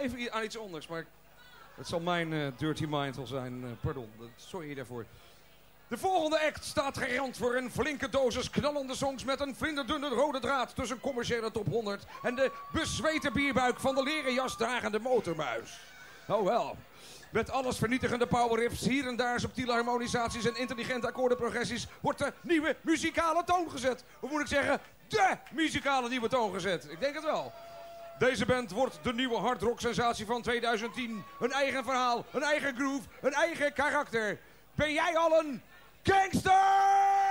even aan iets anders, maar het zal mijn eh, dirty mind wel zijn. eh, pardon, sorry daarvoor. De volgende act staat gerand voor een flinke dosis knallende songs met een vlinderdunne rode draad tussen commerciële top 100 en de bezweten bierbuik van de leren jas dragende motormuis. Oh wel. Met alles vernietigende power riffs, hier en daar subtiele harmonisaties en intelligente akkoordenprogressies wordt de nieuwe muzikale toon gezet. Hoe moet ik zeggen? De muzikale nieuwe toon gezet. Ik denk het wel. Deze band wordt de nieuwe hardrock sensatie van 2010. Een eigen verhaal, een eigen groove, een eigen karakter. Ben jij al een gangster?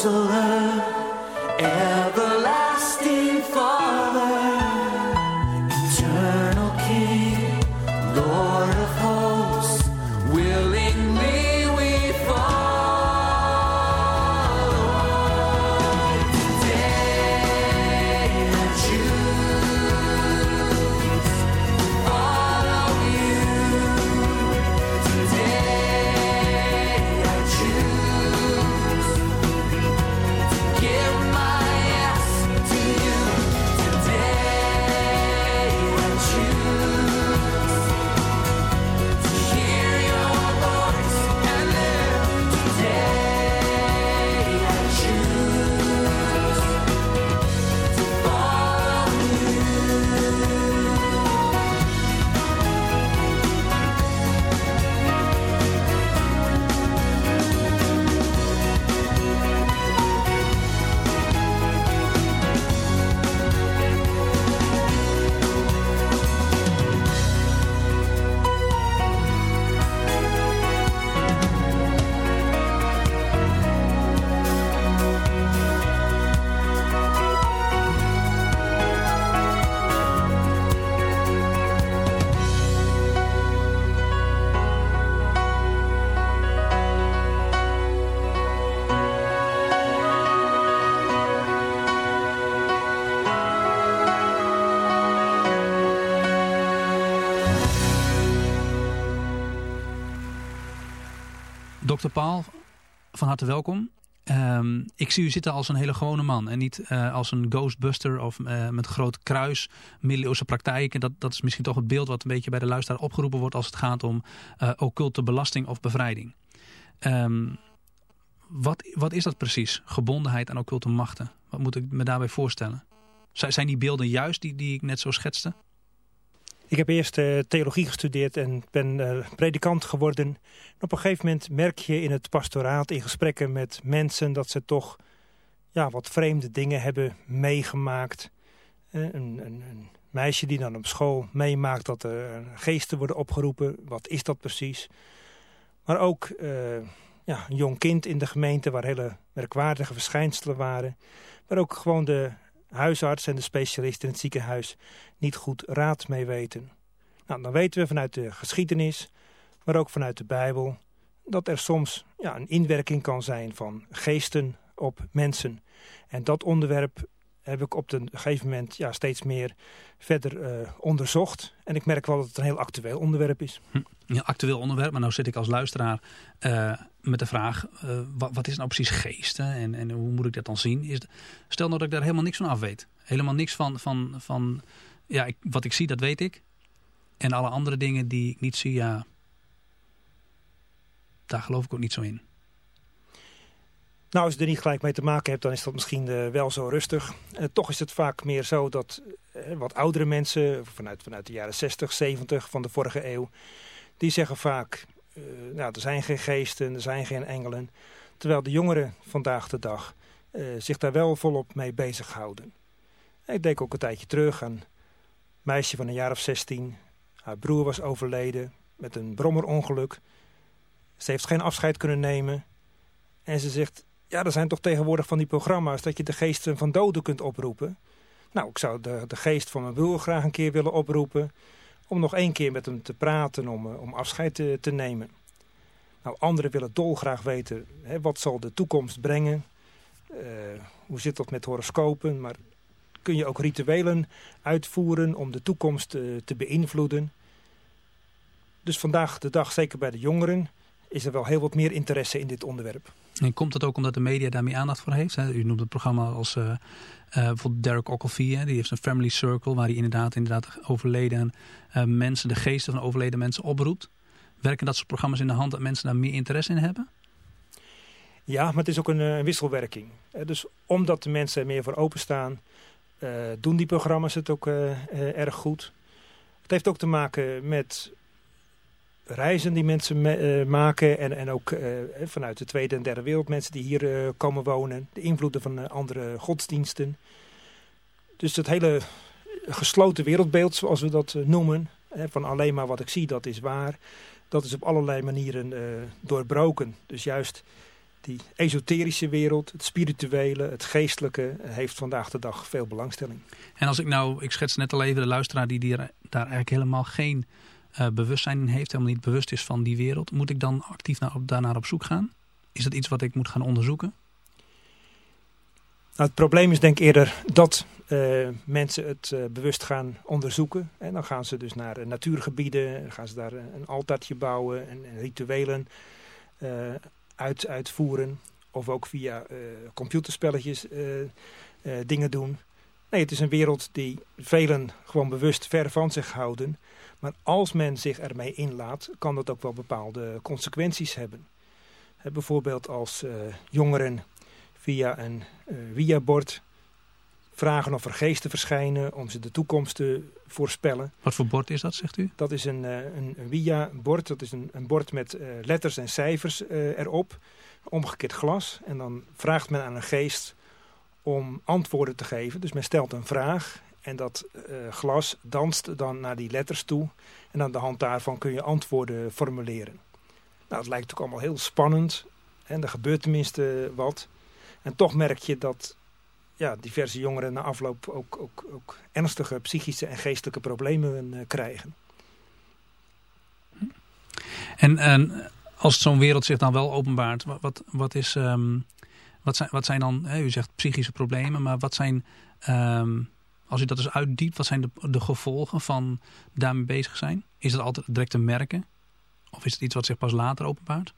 so loud. Van harte welkom. Ehm, ik zie u zitten als een hele gewone man en niet eh, als een ghostbuster of eh, met groot kruis, middeleeuwse praktijken. Dat, dat is misschien toch het beeld wat een beetje bij de luisteraar opgeroepen wordt als het gaat om eh occulte belasting of bevrijding. Ehm, wat, wat is dat precies? Gebondenheid aan occulte machten. Wat moet ik me daarbij voorstellen? Zijn zijn die beelden juist die, die ik net zo schetste? Ik heb eerst eh, theologie gestudeerd en ben eh, predikant geworden. En op een gegeven moment merk je in het pastoraat, in gesprekken met mensen... dat ze toch ja, wat vreemde dingen hebben meegemaakt. Eh, een, een, een meisje die dan op school meemaakt dat er geesten worden opgeroepen. Wat is dat precies? Maar ook ja, een jong kind in de gemeente waar hele merkwaardige verschijnselen waren. Maar ook gewoon de huisarts en de specialist in het ziekenhuis niet goed raad mee weten. Nou, dan weten we vanuit de geschiedenis, maar ook vanuit de Bijbel... dat er soms ja, een inwerking kan zijn van geesten op mensen. En dat onderwerp heb ik op een gegeven moment ja, steeds meer verder eh, onderzocht. En ik merk wel dat het een heel actueel onderwerp is. Hm, Een heel actueel onderwerp, maar nou zit ik als luisteraar eh, met de vraag... eh, wat, is nou precies geesten en, en hoe moet ik dat dan zien? Is, stel nou dat ik daar helemaal niks van af weet. Helemaal niks van... van, van ja, ik, wat ik zie, dat weet ik. En alle andere dingen die ik niet zie, ja... Daar geloof ik ook niet zo in. Nou, als je er niet gelijk mee te maken hebt, dan is dat misschien eh, wel zo rustig. Eh, toch is het vaak meer zo dat wat oudere mensen, vanuit, vanuit de jaren 60, 70 van de vorige eeuw, die zeggen vaak, eh, nou, er zijn geen geesten, er zijn geen engelen. Terwijl de jongeren vandaag de dag eh, zich daar wel volop mee bezighouden. Ik denk ook een tijdje terug aan een meisje van een jaar of 16. Haar broer was overleden met een brommerongeluk. Ze heeft geen afscheid kunnen nemen. En ze zegt, ja, er zijn toch tegenwoordig van die programma's dat je de geesten van doden kunt oproepen. Nou, ik zou de, de geest van mijn broer graag een keer willen oproepen. Om nog één keer met hem te praten, om, eh, om afscheid te, nemen. Nou, anderen willen dolgraag weten, hè, wat zal de toekomst brengen? Eh, hoe zit dat met horoscopen? Maar kun je ook rituelen uitvoeren om de toekomst eh, te beïnvloeden? Dus vandaag de dag, zeker bij de jongeren, is er wel heel wat meer interesse in dit onderwerp. En komt dat ook omdat de media daar meer aandacht voor heeft? U noemt het programma als eh, eh, bijvoorbeeld Derek Ockelvie. Die heeft een family circle waar hij inderdaad, inderdaad overleden eh, mensen, de geesten van overleden mensen oproept. Werken dat soort programma's in de hand dat mensen daar meer interesse in hebben? Ja, maar het is ook een, wisselwerking. Dus omdat de mensen er meer voor openstaan, doen die programma's het ook erg goed. Het heeft ook te maken met reizen die mensen me- eh, maken en, en ook eh, vanuit de Tweede en Derde Wereld mensen die hier eh, komen wonen. De invloeden van andere godsdiensten. Dus het hele gesloten wereldbeeld, zoals we dat noemen, van alleen maar wat ik zie, dat is waar. Dat is op allerlei manieren doorbroken. Dus juist die esoterische wereld, het spirituele, het geestelijke, heeft vandaag de dag veel belangstelling. En als ik nou, ik schets net al even de luisteraar die, daar eigenlijk helemaal geen eh, bewustzijn heeft, helemaal niet bewust is van die wereld. Moet ik dan actief naar, daarnaar op zoek gaan? Is dat iets wat ik moet gaan onderzoeken? Nou, het probleem is denk ik eerder dat eh, mensen het eh, bewust gaan onderzoeken. En dan gaan ze dus naar natuurgebieden, gaan ze daar een altaartje bouwen en, en rituelen uit, uitvoeren. Of ook via computerspelletjes dingen doen. Nee, het is een wereld die velen gewoon bewust ver van zich houden. Maar als men zich ermee inlaat, kan dat ook wel bepaalde consequenties hebben. Bijvoorbeeld als eh, jongeren via een eh via-bord vragen of er geesten verschijnen om ze de toekomst te voorspellen. Wat voor bord is dat, zegt u? Dat is een, eh, een, een via-bord, dat is een, een bord met letters en cijfers erop, omgekeerd glas. En dan vraagt men aan een geest om antwoorden te geven. Dus men stelt een vraag en dat eh, glas danst dan naar die letters toe. En aan de hand daarvan kun je antwoorden formuleren. Nou, het lijkt ook allemaal heel spannend en er gebeurt tenminste wat. En toch merk je dat ja, diverse jongeren na afloop ook, ook, ook ernstige psychische en geestelijke problemen eh, krijgen. En, en als zo'n wereld zich dan wel openbaart, wat, wat, is, ehm, wat, zijn, wat zijn dan, u zegt psychische problemen, maar wat zijn, ehm, als u dat dus uitdiept, wat zijn de, de gevolgen van daarmee bezig zijn? Is dat altijd direct te merken? Of is het iets wat zich pas later openbaart?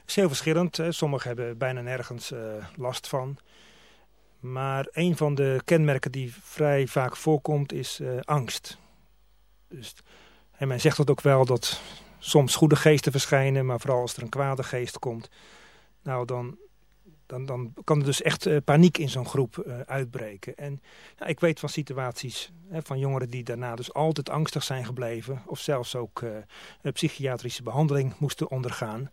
Het is heel verschillend. Sommigen hebben bijna nergens eh, last van. Maar een van de kenmerken die vrij vaak voorkomt is eh, angst. Dus, en men zegt dat ook wel dat soms goede geesten verschijnen, maar vooral als er een kwade geest komt, nou dan, dan, dan kan er dus echt eh, paniek in zo'n groep eh, uitbreken. En ik weet van situaties hè, van jongeren die daarna dus altijd angstig zijn gebleven, of zelfs ook eh, psychiatrische behandeling moesten ondergaan,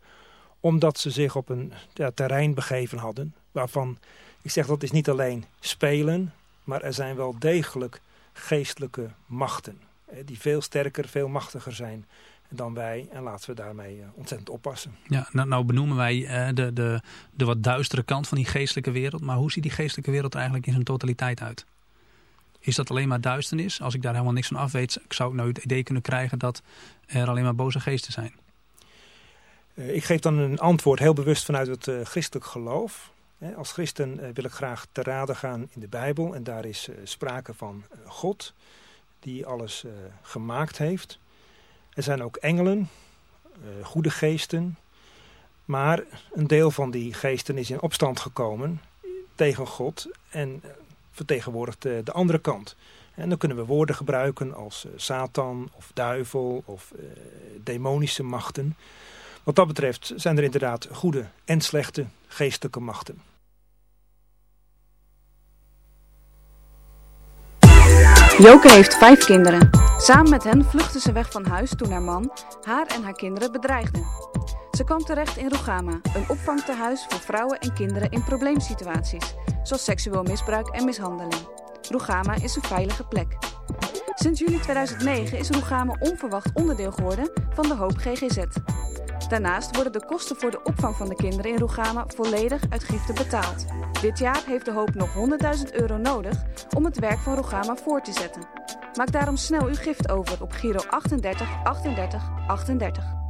omdat ze zich op een terrein begeven hadden, waarvan ik zeg dat is niet alleen spelen, maar er zijn wel degelijk geestelijke machten. hè, Die veel sterker, veel machtiger zijn dan wij. En laten we daarmee eh, ontzettend oppassen. Ja, nou, nou benoemen wij eh, de, de, de wat duistere kant van die geestelijke wereld. Maar hoe ziet die geestelijke wereld er eigenlijk in zijn totaliteit uit? Is dat alleen maar duisternis? Als ik daar helemaal niks van af weet, zou ik nou het idee kunnen krijgen dat er alleen maar boze geesten zijn. Eh, Ik geef dan een antwoord heel bewust vanuit het christelijk geloof. Als christen wil ik graag te raden gaan in de Bijbel. En daar is sprake van God, die alles gemaakt heeft. Er zijn ook engelen, eh, goede geesten. Maar een deel van die geesten is in opstand gekomen tegen God en vertegenwoordigt eh, de andere kant. En dan kunnen we woorden gebruiken als eh, Satan of duivel of demonische machten. Wat dat betreft zijn er inderdaad goede en slechte geestelijke machten. Joke heeft vijf kinderen. Samen met hen vluchtte ze weg van huis toen haar man haar en haar kinderen bedreigde. Ze kwam terecht in Rugama, een opvangtehuis voor vrouwen en kinderen in probleemsituaties, zoals seksueel misbruik en mishandeling. Rugama is een veilige plek. Sinds juli 2009 is Rugama onverwacht onderdeel geworden van de Hoop GGZ. Daarnaast worden de kosten voor de opvang van de kinderen in Rugama volledig uit giften betaald. Dit jaar heeft de Hoop nog 100.000 euro nodig om het werk van Rugama voor te zetten. Maak daarom snel uw gift over op Giro 38 38 38.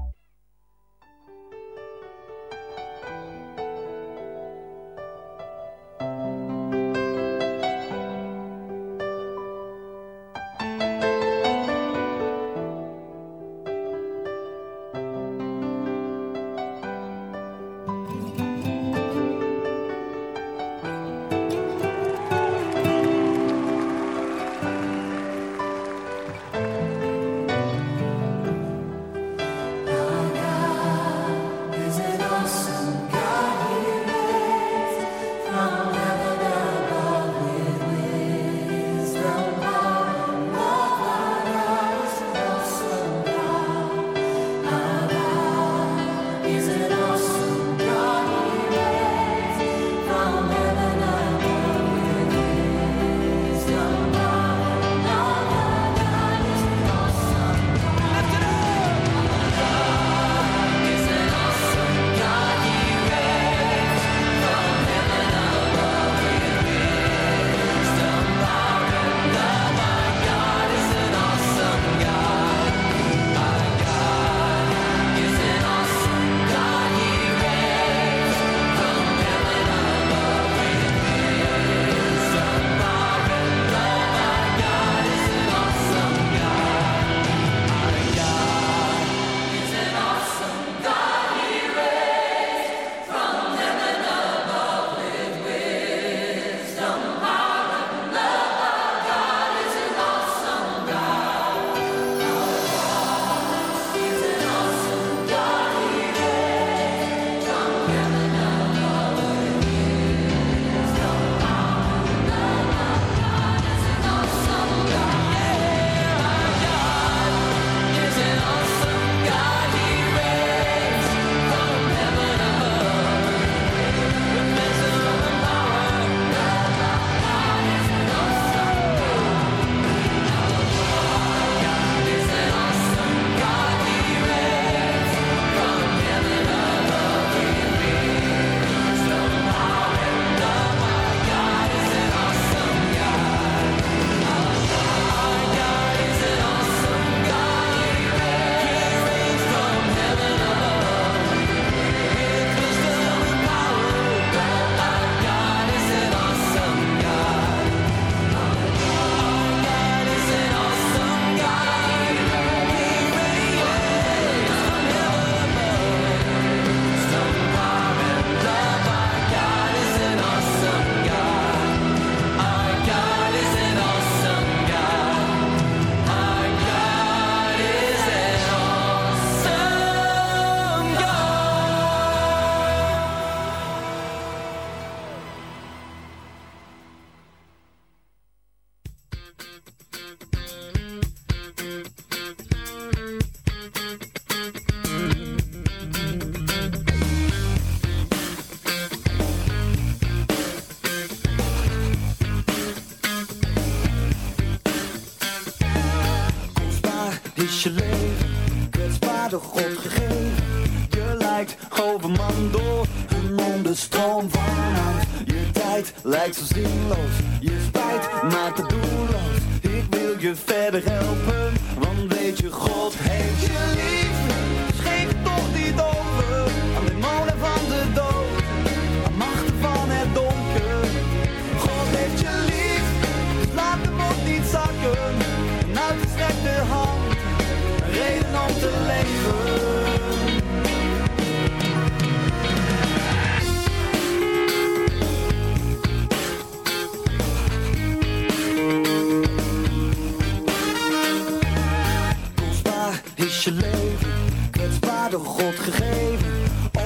Je leven, kwetsbaar door God gegeven.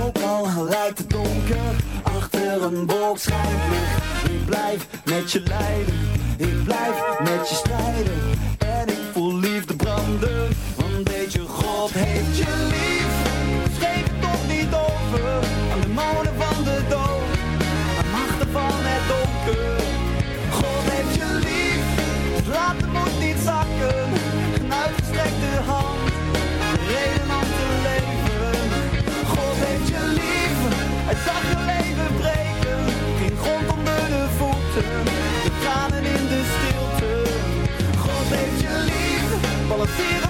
Ook al lijkt het donker, achter een wolk schijnt licht. Ik blijf met je lijden, ik blijf met je strijden. full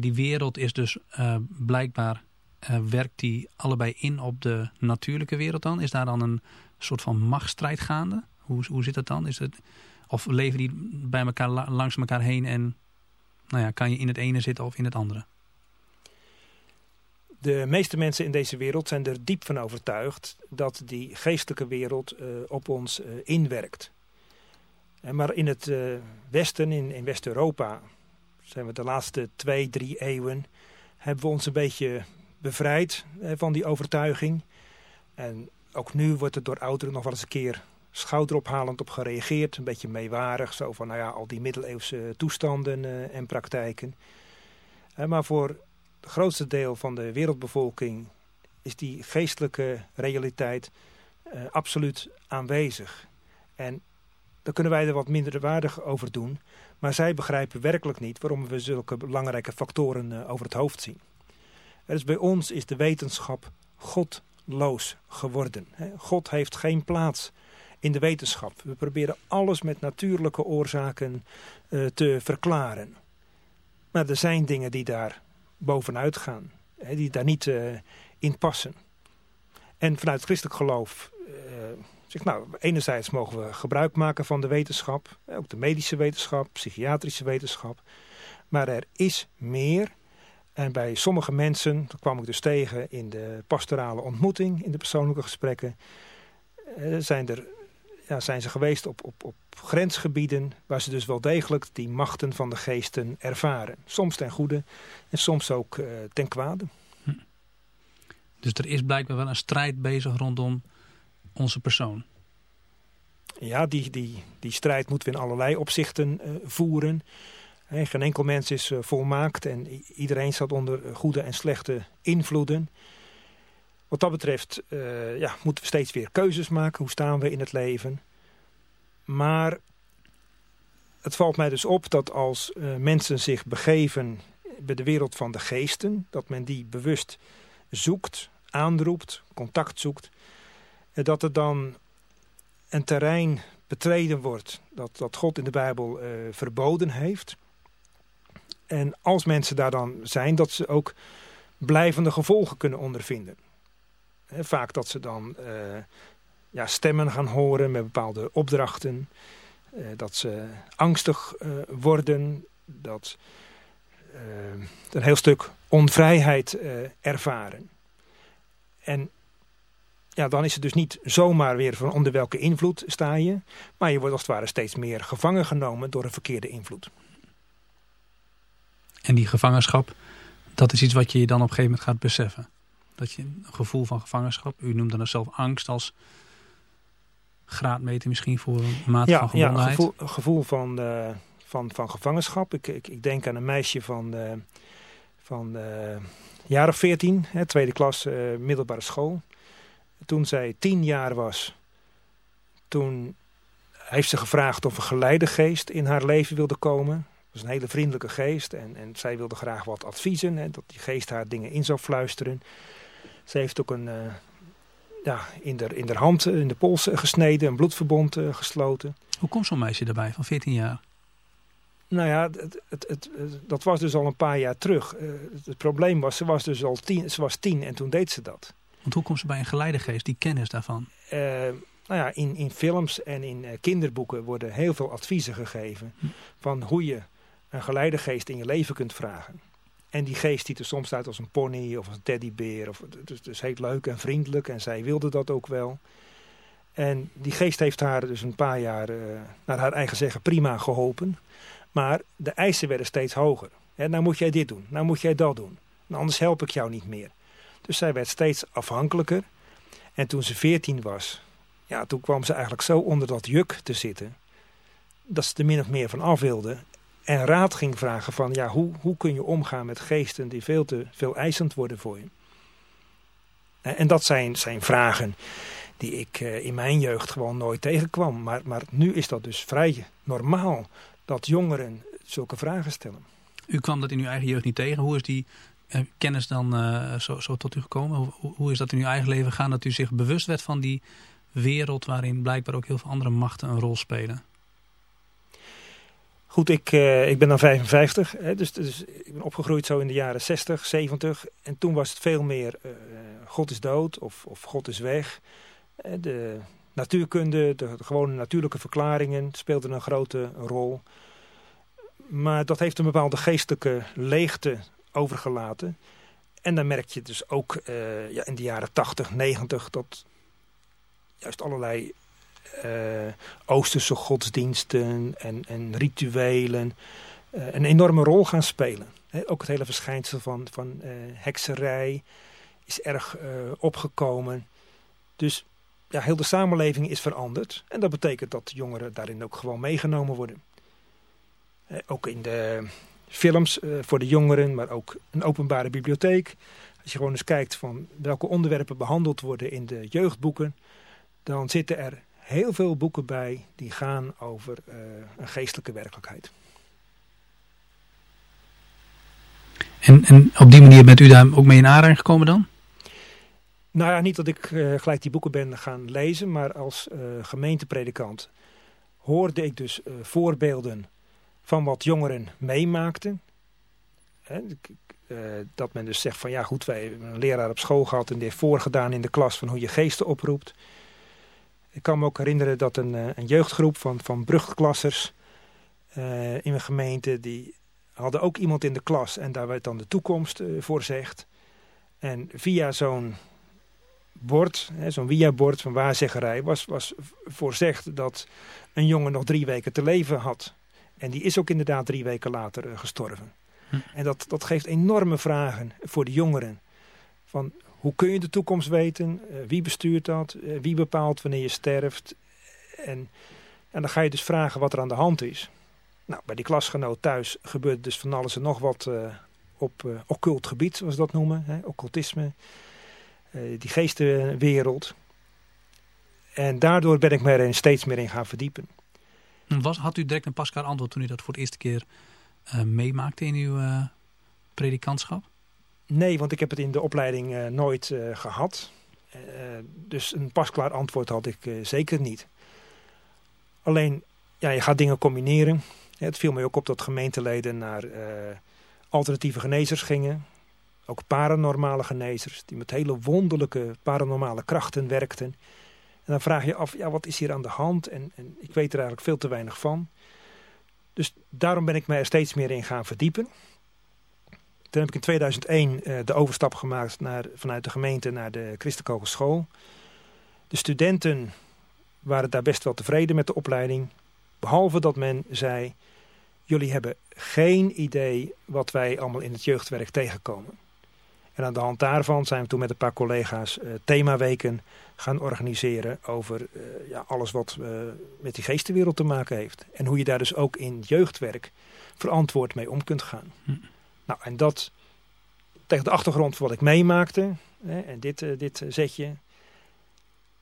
Die wereld is dus eh, blijkbaar, eh, werkt die allebei in op de natuurlijke wereld dan? Is daar dan een soort van machtsstrijd gaande? Hoe, hoe zit dat dan? Is het, of leven die bij elkaar la- langs elkaar heen en nou ja, kan je in het ene zitten of in het andere? De meeste mensen in deze wereld zijn er diep van overtuigd dat die geestelijke wereld eh, op ons inwerkt. Maar in het Westen, in, in West-Europa, zijn we de laatste twee, drie eeuwen, hebben we ons een beetje bevrijd eh, van die overtuiging. En ook nu wordt er door ouderen nog wel eens een keer schouderophalend op gereageerd. Een beetje meewarig, zo van nou ja, al die middeleeuwse toestanden eh, en praktijken. Maar voor het grootste deel van de wereldbevolking is die geestelijke realiteit eh, absoluut aanwezig. En daar kunnen wij er wat minder waardig over doen. Maar zij begrijpen werkelijk niet waarom we zulke belangrijke factoren eh, over het hoofd zien. Dus bij ons is de wetenschap godloos geworden. God heeft geen plaats in de wetenschap. We proberen alles met natuurlijke oorzaken eh, te verklaren. Maar er zijn dingen die daar bovenuit gaan. Die daar niet eh, in passen. En vanuit christelijk geloof... Zeg, nou, enerzijds mogen we gebruik maken van de wetenschap, ook de medische wetenschap, psychiatrische wetenschap. Maar er is meer. En bij sommige mensen, dat kwam ik dus tegen in de pastorale ontmoeting, in de persoonlijke gesprekken, eh, zijn, er, ja, zijn ze geweest op, op, op grensgebieden waar ze dus wel degelijk die machten van de geesten ervaren. Soms ten goede en soms ook eh, ten kwade. Dus er is blijkbaar wel een strijd bezig rondom onze persoon. Ja, die, die, die strijd moeten we in allerlei opzichten eh, voeren. Geen enkel mens is eh, volmaakt en iedereen staat onder eh, goede en slechte invloeden. Wat dat betreft ja, moeten we steeds weer keuzes maken. Hoe staan we in het leven? Maar het valt mij dus op dat als mensen zich begeven bij de wereld van de geesten, dat men die bewust zoekt, aanroept, contact zoekt, dat er dan een terrein betreden wordt dat, dat God in de Bijbel eh, verboden heeft. En als mensen daar dan zijn, dat ze ook blijvende gevolgen kunnen ondervinden. Hè, vaak dat ze dan eh, ja, stemmen gaan horen met bepaalde opdrachten. eh, dat ze angstig worden. Dat een heel stuk onvrijheid ervaren. En ja, dan is het dus niet zomaar weer van onder welke invloed sta je. Maar je wordt als het ware steeds meer gevangen genomen door een verkeerde invloed. En die gevangenschap, dat is iets wat je je dan op een gegeven moment gaat beseffen. Dat je een gevoel van gevangenschap, u noemde dat zelf angst als graadmeter misschien voor een mate van Ja, ja gevoel, een gevoel van, eh, van, van gevangenschap. Ik, ik, ik denk aan een meisje van, eh, van of veertien, hè, tweede klas eh, middelbare school. Toen zij tien jaar was, toen heeft ze gevraagd of een geleidegeest in haar leven wilde komen. Dat was een hele vriendelijke geest en, en zij wilde graag wat adviezen. Hè, dat die geest haar dingen in zou fluisteren. Ze heeft ook een, eh, ja, in, de, in de hand, eh, in de pols eh, gesneden, een bloedverbond gesloten. Hoe komt zo'n meisje daarbij van 14 jaar? Nou ja, het, het, het, dat was dus al een paar jaar terug. Het, het probleem was, ze was dus al tien, ze was tien en toen deed ze dat. Want hoe komt ze bij een geleidegeest, die kennis daarvan? Eh, nou ja, in, in films en in eh, kinderboeken worden heel veel adviezen gegeven van hoe je een geleidegeest in je leven kunt vragen. En die geest ziet er soms uit als een pony of als een teddybeer. Of, dus, dus heel leuk en vriendelijk en zij wilde dat ook wel. En die geest heeft haar dus een paar jaar, eh, naar haar eigen zeggen, prima geholpen. Maar de eisen werden steeds hoger. Hè, nou moet jij dit doen, nou moet jij dat doen. Nou, anders help ik jou niet meer. Dus zij werd steeds afhankelijker. En toen ze veertien was, ja, toen kwam ze eigenlijk zo onder dat juk te zitten. Dat ze er min of meer van af wilde. En raad ging vragen van, ja, hoe, hoe kun je omgaan met geesten die veel te veel eisend worden voor je? En dat zijn, zijn vragen die ik eh, in mijn jeugd gewoon nooit tegenkwam. Maar, maar nu is dat dus vrij normaal dat jongeren zulke vragen stellen. U kwam dat in uw eigen jeugd niet tegen. Hoe is die eh, kennis dan eh, zo, zo tot u gekomen? Hoe, hoe- is dat in uw eigen leven gegaan dat u zich bewust werd van die wereld waarin blijkbaar ook heel veel andere machten een rol spelen? Goed, ik, eh, ik ben dan 55, hè, dus, dus ik ben opgegroeid zo in de jaren 60, 70. En toen was het veel meer eh, God is dood of, of God is weg. De natuurkunde, de, de gewone natuurlijke verklaringen speelden een grote rol. Maar dat heeft een bepaalde geestelijke leegte overgelaten. En dan merk je dus ook eh, ja, in de jaren 80, 90 dat juist allerlei eh, Oosterse godsdiensten en, en rituelen eh, een enorme rol gaan spelen. Ook het hele verschijnsel van, van hekserij is erg opgekomen. Dus ja, heel de samenleving is veranderd. En dat betekent dat jongeren daarin ook gewoon meegenomen worden. Ook in de films eh, voor de jongeren, maar ook een openbare bibliotheek. Als je gewoon eens kijkt van welke onderwerpen behandeld worden in de jeugdboeken, dan zitten er heel veel boeken bij die gaan over eh, een geestelijke werkelijkheid. En, en op die manier bent u daar ook mee in aanraking gekomen dan? Nou ja, niet dat ik eh, gelijk die boeken ben gaan lezen, maar als gemeentepredikant hoorde ik dus voorbeelden van wat jongeren meemaakten. Hè, eh, dat men dus zegt van ja goed, wij hebben een leraar op school gehad en die heeft voorgedaan in de klas van hoe je geesten oproept. Ik kan me ook herinneren dat een, eh, een jeugdgroep van, van brugklassers eh, in mijn gemeente, die hadden ook iemand in de klas en daar werd dan de toekomst eh, voorzegd. En via zo'n bord, zo'n via-bord van waarzeggerij, was, was voorzegd dat een jongen nog drie weken te leven had. En die is ook inderdaad drie weken later eh, gestorven. Hm. En dat, dat geeft enorme vragen voor de jongeren. Van hoe kun je de toekomst weten? Eh, wie bestuurt dat? Eh, wie bepaalt wanneer je sterft? En, en dan ga je dus vragen wat er aan de hand is. Nou, bij die klasgenoot thuis gebeurt dus van alles en nog wat op occult gebied, zoals we dat noemen. Hè, occultisme. Die geestenwereld. En daardoor ben ik me er steeds meer in gaan verdiepen. Had u direct een pasklaar antwoord toen u dat voor de eerste keer eh, meemaakte in uw eh, predikantschap? Nee, want ik heb het in de opleiding eh, nooit eh, gehad. Eh, dus een pasklaar antwoord had ik zeker niet. Alleen, ja, je gaat dingen combineren. Het viel mij ook op dat gemeenteleden naar alternatieve genezers gingen. Ook paranormale genezers, die met hele wonderlijke paranormale krachten werkten. Dan vraag je af, ja, wat is hier aan de hand? En, en ik weet er eigenlijk veel te weinig van. Dus daarom ben ik mij er steeds meer in gaan verdiepen. Toen heb ik in 2001 eh, de overstap gemaakt naar, vanuit de gemeente naar de Christelijke Hogeschool. De studenten waren daar best wel tevreden met de opleiding. Behalve dat men zei, jullie hebben geen idee wat wij allemaal in het jeugdwerk tegenkomen. En aan de hand daarvan zijn we toen met een paar collega's eh, themaweken gaan organiseren over eh, ja, alles wat eh, met die geestenwereld te maken heeft. En hoe je daar dus ook in jeugdwerk verantwoord mee om kunt gaan. Hm. Nou, en dat tegen de achtergrond van wat ik meemaakte. Hè, en dit, eh, dit zetje.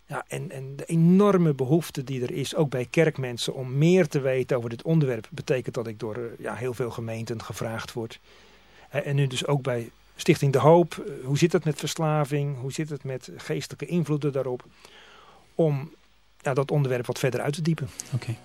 Ja, en, en de enorme behoefte die er is, ook bij kerkmensen, om meer te weten over dit onderwerp, betekent dat ik door ja, heel veel gemeenten gevraagd word. En nu dus ook bij Stichting De Hoop. eh, Hoe zit het met verslaving? Hoe zit het met geestelijke invloeden daarop? Om ja, dat onderwerp wat verder uit te diepen. Oké.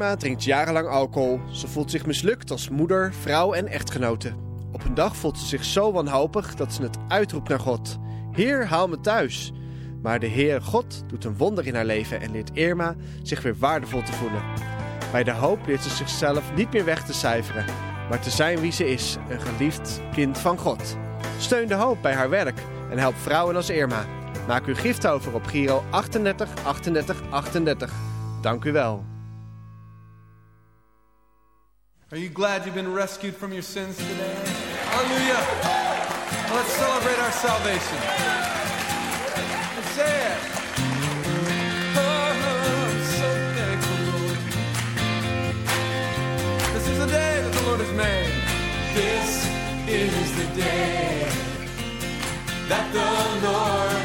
Irma drinkt jarenlang alcohol. Ze voelt zich mislukt als moeder, vrouw en echtgenote. Op een dag voelt ze zich zo wanhopig dat ze het uitroept naar God. Heer, haal me thuis. Maar de Heer God doet een wonder in haar leven en leert Irma zich weer waardevol te voelen. Bij de hoop leert ze zichzelf niet meer weg te cijferen, maar te zijn wie ze is, een geliefd kind van God. Steun de hoop bij haar werk en help vrouwen als Irma. Maak uw gift over op Giro 38 38 38. Dank u wel. Are you glad you've been rescued from your sins today? Hallelujah. Let's celebrate our salvation. Let's say it. Oh, the day that the Lord has made. This is the day that the Lord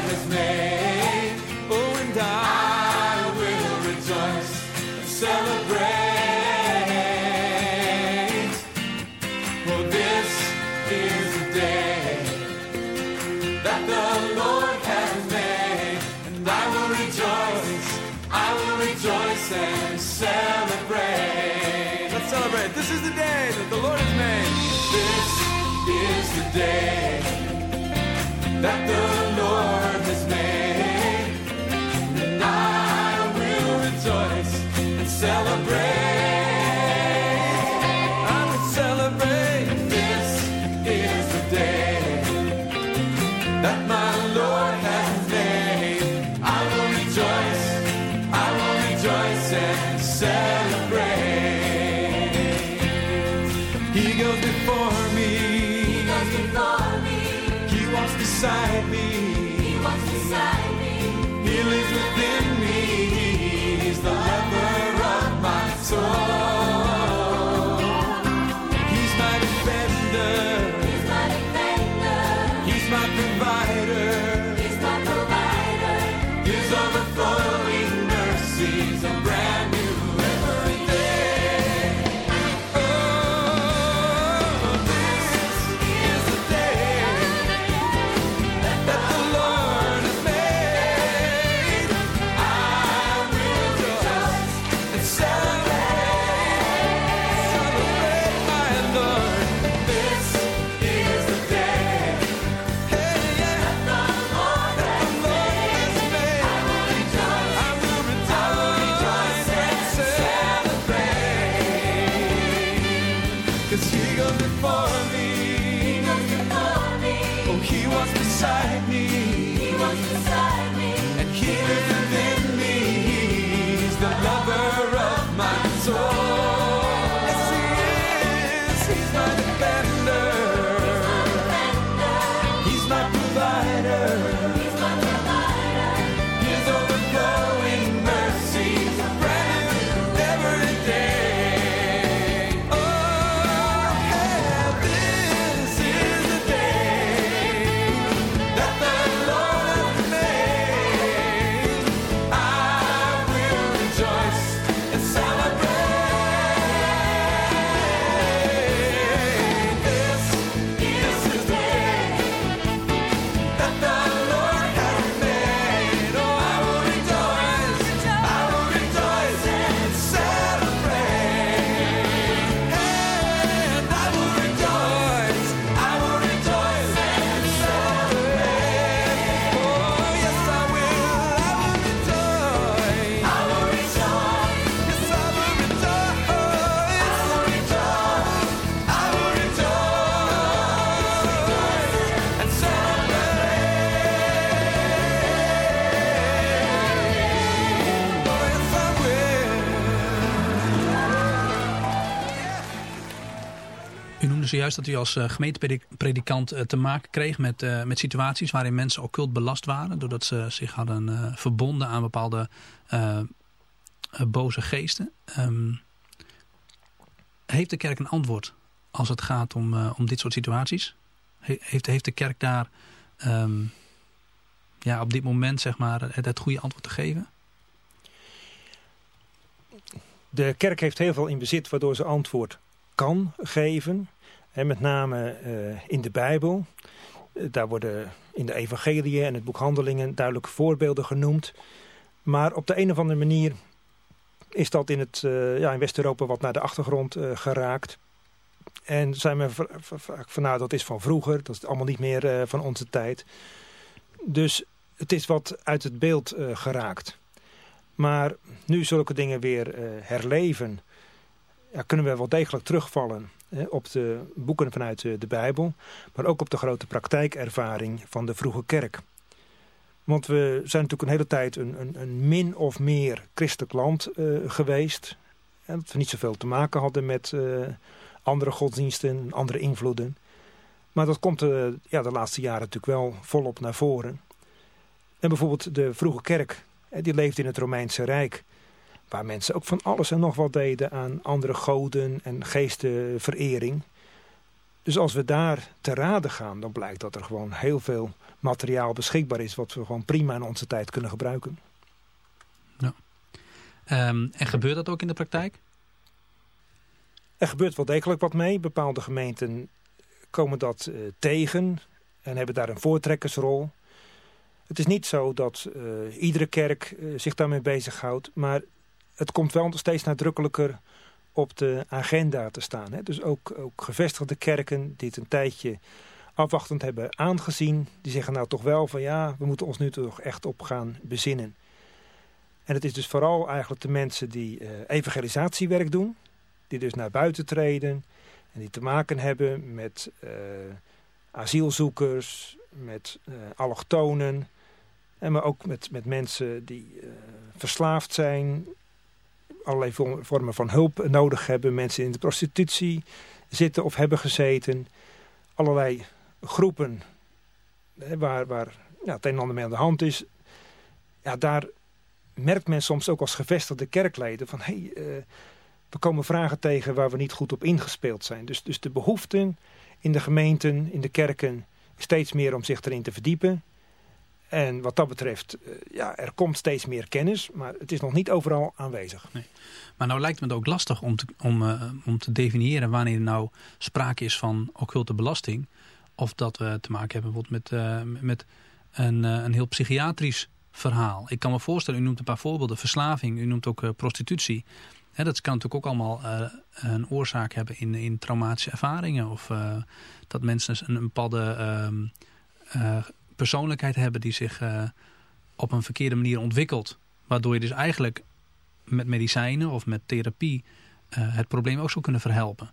noemde zojuist dat u als eh, gemeentepredikant eh, te maken kreeg met, eh, met situaties waarin mensen occult belast waren. Doordat ze zich hadden verbonden aan bepaalde boze geesten. Ehm, heeft de kerk een antwoord als het gaat om, om dit soort situaties? He- heeft, heeft de kerk daar ehm, ja, op dit moment zeg maar, het, het goede antwoord te geven? De kerk heeft heel veel in bezit waardoor ze antwoord kan geven. Met name eh, in de Bijbel. Eh, daar worden in de evangeliën en het boek Handelingen duidelijke voorbeelden genoemd. Maar op de een of andere manier is dat in, het, eh, ja, in West-Europa wat naar de achtergrond geraakt. En zijn we vaak van nou dat is van vroeger, dat is allemaal niet meer van onze tijd. Dus het is wat uit het beeld geraakt. Maar nu zulke dingen weer herleven, ja, kunnen we wel degelijk terugvallen op de boeken vanuit de Bijbel, maar ook op de grote praktijkervaring van de vroege kerk. Want we zijn natuurlijk een hele tijd een, een, een min of meer christelijk land eh, geweest. En dat we niet zoveel te maken hadden met eh, andere godsdiensten, andere invloeden. Maar dat komt eh, ja, de laatste jaren natuurlijk wel volop naar voren. En bijvoorbeeld de vroege kerk, die leefde in het Romeinse Rijk. Waar mensen ook van alles en nog wat deden aan andere goden en geestenverering. Dus als we daar te raden gaan, dan blijkt dat er gewoon heel veel materiaal beschikbaar is... wat we gewoon prima in onze tijd kunnen gebruiken. Ehm, en gebeurt dat ook in de praktijk? Er gebeurt wel degelijk wat mee. Bepaalde gemeenten komen dat eh, tegen en hebben daar een voortrekkersrol. Het is niet zo dat eh, iedere kerk eh, zich daarmee bezighoudt, maar het komt wel steeds nadrukkelijker op de agenda te staan. Hè? Dus ook, ook gevestigde kerken die het een tijdje afwachtend hebben aangezien, die zeggen nou toch wel van ja, we moeten ons nu toch echt op gaan bezinnen. En het is dus vooral eigenlijk de mensen die eh, evangelisatiewerk doen. Die dus naar buiten treden. En die te maken hebben met eh, asielzoekers, met eh, allochtonen. En maar ook met, met mensen die verslaafd zijn. Allerlei vo- vormen van hulp nodig hebben. Mensen in de prostitutie zitten of hebben gezeten. Allerlei groepen waar, waar ja, het een en ander mee aan de hand is. Ja, daar merkt men soms ook als gevestigde kerkleden van... hey, eh, we komen vragen tegen waar we niet goed op ingespeeld zijn. Dus, dus de behoeften in de gemeenten, in de kerken... steeds meer om zich erin te verdiepen. En wat dat betreft, eh, ja, er komt steeds meer kennis... maar het is nog niet overal aanwezig. Maar nou lijkt me het ook lastig om te, om, eh, om te definiëren wanneer er nou sprake is van occulte belasting. Of dat we te maken hebben bijvoorbeeld met, eh, met een, een heel psychiatrisch verhaal. Ik kan me voorstellen, u noemt een paar voorbeelden. Verslaving, u noemt ook prostitutie. Hè, dat kan natuurlijk ook allemaal een oorzaak hebben in, in traumatische ervaringen. Of dat mensen een, een ehm, eh, persoonlijkheid hebben die zich eh, op een verkeerde manier ontwikkelt. Waardoor je dus eigenlijk met medicijnen of met therapie eh, het probleem ook zou kunnen verhelpen.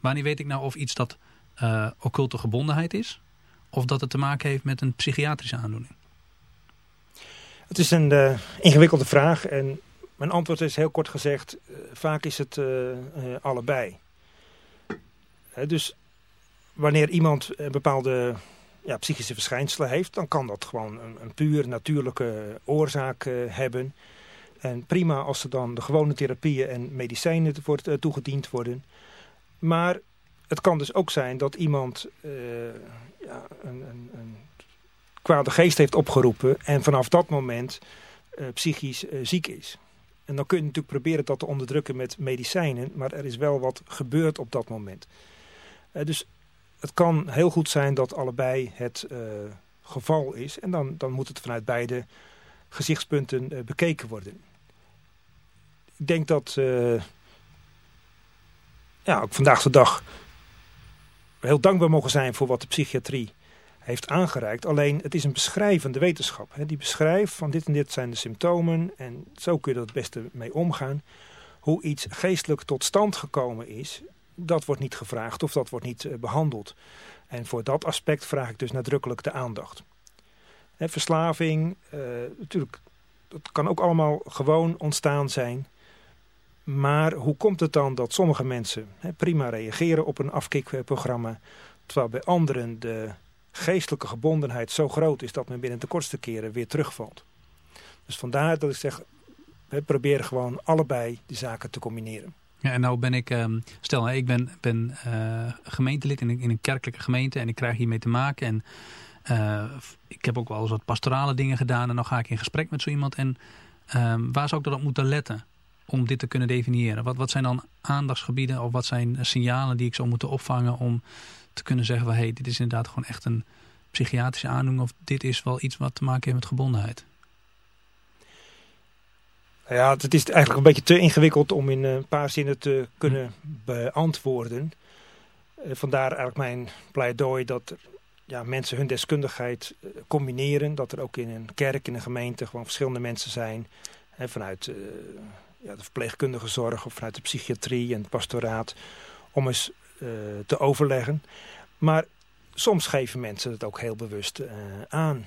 Wanneer weet ik nou of iets dat eh occulte gebondenheid is... of dat het te maken heeft met een psychiatrische aandoening? Het is een ingewikkelde vraag en mijn antwoord is heel kort gezegd... vaak is het allebei. Dus wanneer iemand een bepaalde ja, psychische verschijnselen heeft... dan kan dat gewoon een, een puur natuurlijke oorzaak eh, hebben. En prima als er dan de gewone therapieën en medicijnen wordt, eh, toegediend worden. Maar het kan dus ook zijn dat iemand eh, ja, een, een, een kwade geest heeft opgeroepen... en vanaf dat moment psychisch ziek is. En dan kun je natuurlijk proberen dat te onderdrukken met medicijnen... maar er is wel wat gebeurd op dat moment. Dus het kan heel goed zijn dat allebei het eh, geval is... en dan, dan moet het vanuit beide gezichtspunten eh, bekeken worden. Ik denk dat eh, ja, ook vandaag de dag heel dankbaar mogen zijn voor wat de psychiatrie heeft aangereikt. Alleen het is een beschrijvende wetenschap. Hè. Die beschrijft van dit en dit zijn de symptomen en zo kun je er het beste mee omgaan. Hoe iets geestelijk tot stand gekomen is, dat wordt niet gevraagd of dat wordt niet eh, behandeld. En voor dat aspect vraag ik dus nadrukkelijk de aandacht. Verslaving, eh, natuurlijk, dat kan ook allemaal gewoon ontstaan zijn. Maar hoe komt het dan dat sommige mensen prima reageren op een afkikprogramma, terwijl bij anderen de geestelijke gebondenheid zo groot is dat men binnen de kortste keren weer terugvalt. Dus vandaar dat ik zeg, we proberen gewoon allebei die zaken te combineren. Ja, en nou ben ik, ehm, stel hè, ik ben, ben eh, gemeentelid in een, in een kerkelijke gemeente en ik krijg hiermee te maken. En eh, ik heb ook wel eens wat pastorale dingen gedaan en dan ga ik in gesprek met zo iemand. En ehm, waar zou ik dan op moeten letten om dit te kunnen definiëren? Wat, wat zijn dan aandachtsgebieden of wat zijn signalen die ik zou moeten opvangen om te kunnen zeggen van hé, hey, dit is inderdaad gewoon echt een psychiatrische aandoening of dit is wel iets wat te maken heeft met gebondenheid? Nou ja, het is eigenlijk een beetje te ingewikkeld om in een paar zinnen te kunnen beantwoorden. Eh, Vandaar eigenlijk mijn pleidooi dat ja, mensen hun deskundigheid eh, combineren. Dat er ook in een kerk, in een gemeente gewoon verschillende mensen zijn. Hè, vanuit eh, ja, de verpleegkundige zorg of vanuit de psychiatrie en het pastoraat. Om eens eh, te overleggen. Maar soms geven mensen het ook heel bewust eh, aan.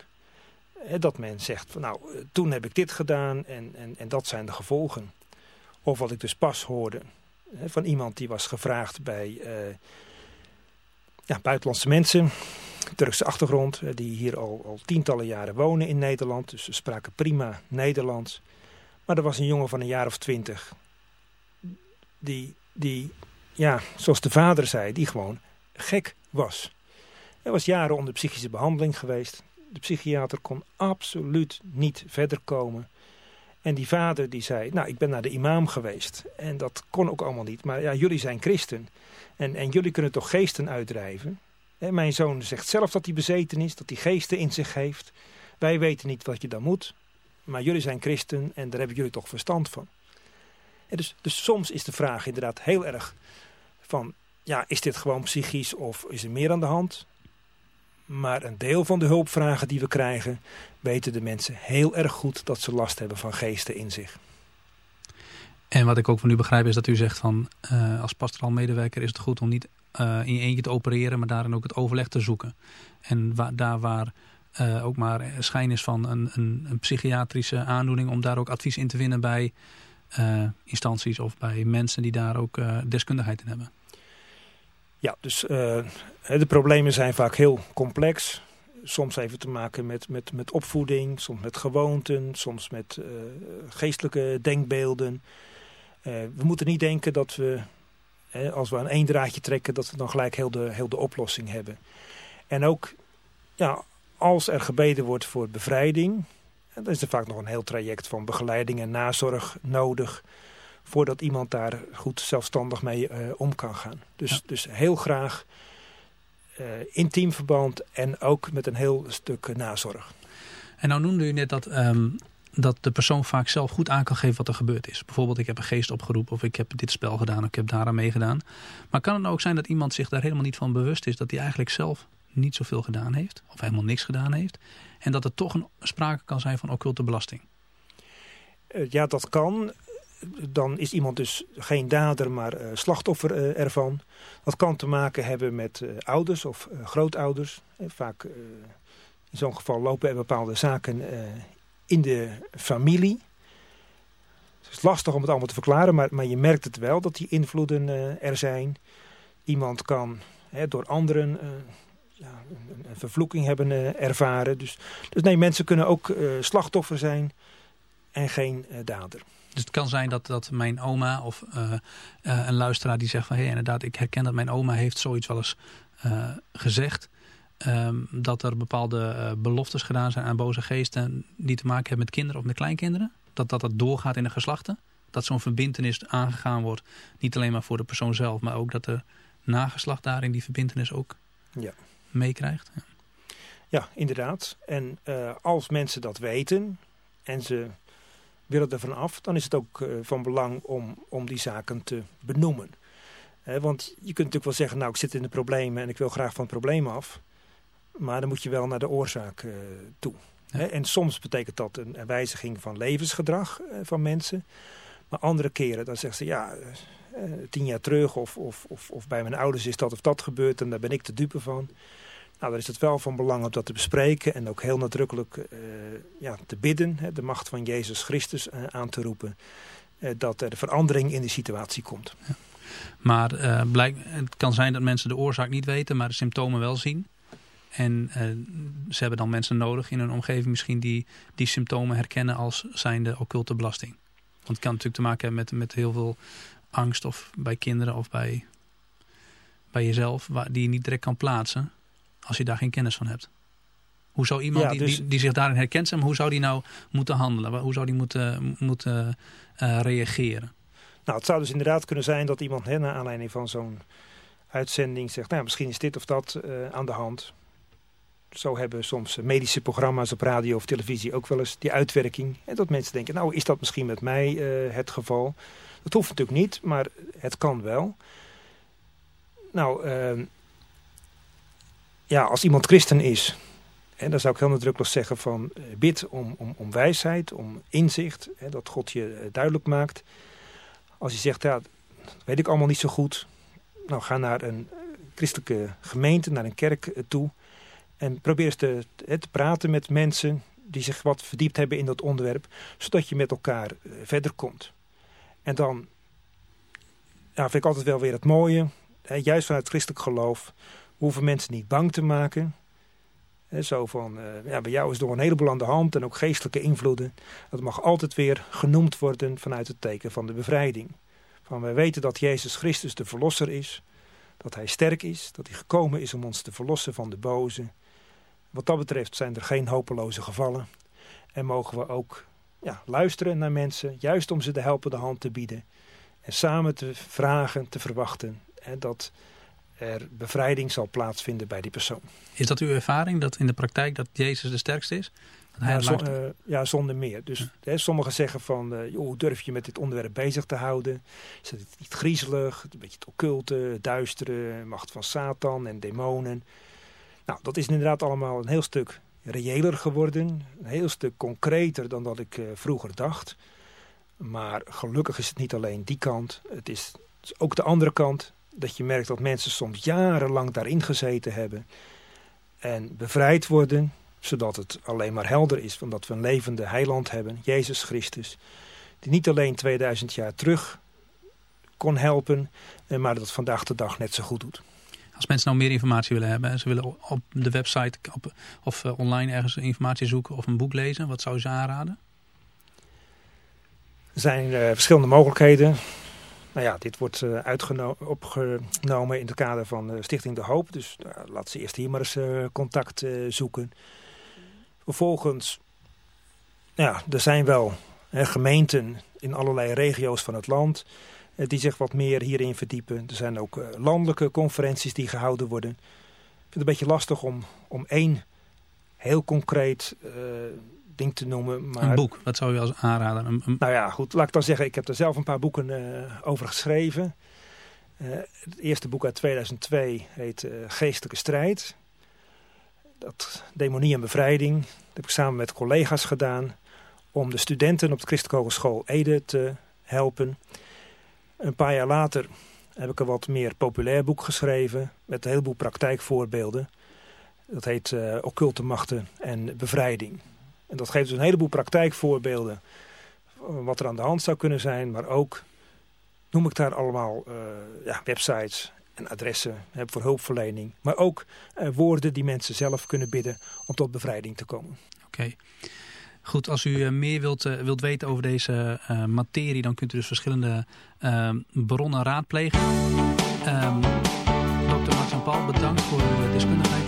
Dat men zegt, van, nou, eh, toen heb ik dit gedaan en, en, en dat zijn de gevolgen. Of wat ik dus pas hoorde van iemand die was gevraagd bij eh, ja, buitenlandse mensen, Turkse achtergrond, die hier al, al tientallen jaren wonen in Nederland. Dus ze spraken prima Nederlands. Maar er was een jongen van een jaar of twintig, die, die, ja, zoals de vader zei, die gewoon gek was. Hij was jaren onder psychische behandeling geweest. De psychiater kon absoluut niet verder komen. En die vader die zei, nou ik ben naar de imam geweest. En dat kon ook allemaal niet. Maar ja, jullie zijn christen. En, en jullie kunnen toch geesten uitdrijven? En mijn zoon zegt zelf dat hij bezeten is, dat hij geesten in zich heeft. Wij weten niet wat je dan moet. Maar jullie zijn christen en daar hebben jullie toch verstand van. En dus, dus soms is de vraag inderdaad heel erg van... Ja, is dit gewoon psychisch of is er meer aan de hand? Maar een deel van de hulpvragen die we krijgen, weten de mensen heel erg goed dat ze last hebben van geesten in zich. En wat ik ook van u begrijp is dat u zegt van eh, als pastoraal medewerker is het goed om niet eh, in je eentje te opereren, maar daarin ook het overleg te zoeken. En daar waar eh, ook maar schijn is van een, een, een, psychiatrische aandoening, om daar ook advies in te vinden bij instanties of bij mensen die daar ook deskundigheid in hebben. Ja, dus de problemen zijn vaak heel complex. Soms even te maken met, met, met opvoeding, soms met gewoonten, soms met geestelijke denkbeelden. Uh, we moeten niet denken dat we, als we aan één draadje trekken, dat we dan gelijk heel de, heel de oplossing hebben. En ook, ja, als er gebeden wordt voor bevrijding, dan is er vaak nog een heel traject van begeleiding en nazorg nodig voordat iemand daar goed zelfstandig mee uh, om kan gaan. Dus, ja. dus heel graag uh, intiem verband en ook met een heel stuk nazorg. En nou noemde u net dat um, dat de persoon vaak zelf goed aan kan geven wat er gebeurd is. Bijvoorbeeld ik heb een geest opgeroepen of ik heb dit spel gedaan of ik heb daaraan meegedaan. Maar kan het nou ook zijn dat iemand zich daar helemaal niet van bewust is dat hij eigenlijk zelf niet zoveel gedaan heeft of helemaal niks gedaan heeft. En dat er toch een sprake kan zijn van occulte belasting. Uh, ja, dat kan. Dan is iemand dus geen dader, maar uh, slachtoffer uh, ervan. Dat kan te maken hebben met ouders of grootouders. vaak in zo'n geval lopen er bepaalde zaken in de familie. Het is lastig om het allemaal te verklaren, maar, maar je merkt het wel dat die invloeden er zijn. Iemand kan hè, door anderen ja, een, vervloeking hebben ervaren. Dus, dus nee, mensen kunnen ook slachtoffer zijn en geen dader. Dus het kan zijn dat, dat mijn oma of een luisteraar die zegt van... hé, hey, inderdaad, ik herken dat mijn oma heeft zoiets wel eens gezegd... Um, dat er bepaalde beloftes gedaan zijn aan boze geesten die te maken hebben met kinderen of met kleinkinderen. Dat dat, dat doorgaat in de geslachten. Dat zo'n verbindenis aangegaan wordt. Niet alleen maar voor de persoon zelf, maar ook dat de nageslacht daarin die verbindenis ook ja. meekrijgt. Ja. ja. inderdaad. En uh, als mensen dat weten en ze willen er af, dan is het ook uh, van belang om, om die zaken te benoemen. want je kunt natuurlijk wel zeggen, nou ik zit in de problemen en ik wil graag van het probleem af. Maar dan moet je wel naar de oorzaak uh, toe. Ja. En soms betekent dat een, een wijziging van levensgedrag uh, van mensen. Maar andere keren dan zeggen ze ja, tien jaar terug of, of, of, of, bij mijn ouders is dat of dat gebeurd en daar ben ik de dupe van. Nou, dan is het wel van belang om dat te bespreken en ook heel nadrukkelijk ja, te bidden, hè, de macht van Jezus Christus aan te roepen. dat er verandering in de situatie komt. Ja. Maar blijk, het kan zijn dat mensen de oorzaak niet weten, maar de symptomen wel zien. En ze hebben dan mensen nodig in hun omgeving misschien die die symptomen herkennen als zijnde occulte belasting. Want het kan natuurlijk te maken hebben met, met heel veel angst of bij kinderen of bij, bij jezelf waar, die je niet direct kan plaatsen als je daar geen kennis van hebt. Hoe zou iemand ja, dus... die, die, die, zich daarin herkent, hoe zou die nou moeten handelen? Hoe zou die moeten, moeten uh, reageren? Nou, het zou dus inderdaad kunnen zijn dat iemand hè, naar aanleiding van zo'n uitzending zegt... nou, misschien is dit of dat uh, aan de hand. Zo hebben soms medische programma's op radio of televisie ook wel eens die uitwerking. En dat mensen denken, nou is dat misschien met mij uh, het geval. Dat hoeft natuurlijk niet, maar het kan wel. Nou, uh, ja, als iemand christen is, en dan zou ik heel nadrukkelijk zeggen van uh, bid om, om, om wijsheid, om inzicht, hè, dat God je uh, duidelijk maakt. Als je zegt, ja, dat weet ik allemaal niet zo goed. Nou, ga naar een christelijke gemeente, naar een kerk toe. En probeer eens te, te, praten met mensen die zich wat verdiept hebben in dat onderwerp. Zodat je met elkaar verder komt. En dan ja, vind ik altijd wel weer het mooie. Hè, juist vanuit het christelijk geloof hoeven mensen niet bang te maken. Hè, zo van, uh, ja, bij jou is door een heleboel aan de hand en ook geestelijke invloeden. Dat mag altijd weer genoemd worden vanuit het teken van de bevrijding. Van wij weten dat Jezus Christus de verlosser is. Dat hij sterk is. Dat hij gekomen is om ons te verlossen van de boze. Wat dat betreft zijn er geen hopeloze gevallen. En mogen we ook ja, luisteren naar mensen, juist om ze de helpende hand te bieden. En samen te vragen, te verwachten dat er bevrijding zal plaatsvinden bij die persoon. Is dat uw ervaring, dat in de praktijk dat Jezus de sterkste is? Ja, zo, uh, ja, zonder meer. Dus ja. hè, sommigen zeggen van, uh, joh, hoe durf je met dit onderwerp bezig te houden? Is het niet griezelig, een beetje het occulte, duistere, macht van Satan en demonen? Nou, dat is inderdaad allemaal een heel stuk reëler geworden. Een heel stuk concreter dan dat ik eh, vroeger dacht. Maar gelukkig is het niet alleen die kant. Het is, het is ook de andere kant. Dat je merkt dat mensen soms jarenlang daarin gezeten hebben. En bevrijd worden. Zodat het alleen maar helder is. Van dat we een levende heiland hebben. Jezus Christus. Die niet alleen 2000 jaar terug kon helpen. eh, Maar dat vandaag de dag net zo goed doet. Als mensen nou meer informatie willen hebben en ze willen op de website op, of eh, online ergens informatie zoeken of een boek lezen, wat zou je ze aanraden? Er zijn eh, verschillende mogelijkheden. Nou ja, dit wordt eh, opgenomen in het kader van eh, Stichting De Hoop. Dus uh, laat ze eerst hier maar eens eh, contact eh, zoeken. Vervolgens, nou ja, er zijn wel gemeenten in allerlei regio's van het land eh, die zich wat meer hierin verdiepen. Er zijn ook eh, landelijke conferenties die gehouden worden. Ik vind het een beetje lastig om, om één heel concreet eh, ding te noemen. Maar Een boek, wat zou je als aanraden? Een, een- nou ja, goed, laat ik dan zeggen, ik heb er zelf een paar boeken eh, over geschreven. Eh, het eerste boek uit 2002 heet eh, Geestelijke Strijd. Dat Demonie en Bevrijding. Dat heb ik samen met collega's gedaan om de studenten op de Christelijke Hogeschool Ede te helpen. Een paar jaar later heb ik een wat meer populair boek geschreven met een heleboel praktijkvoorbeelden. Dat heet eh, Occulte Machten en Bevrijding. En dat geeft dus een heleboel praktijkvoorbeelden wat er aan de hand zou kunnen zijn, maar ook noem ik daar allemaal eh, ja, websites en adressen hè, voor hulpverlening, maar ook eh, woorden die mensen zelf kunnen bidden om tot bevrijding te komen. Oké. Goed, als u eh, meer wilt, eh, wilt weten over deze eh, materie, dan kunt u dus verschillende eh, bronnen raadplegen. Ehm Dr. Paul, bedankt voor uw deskundigheid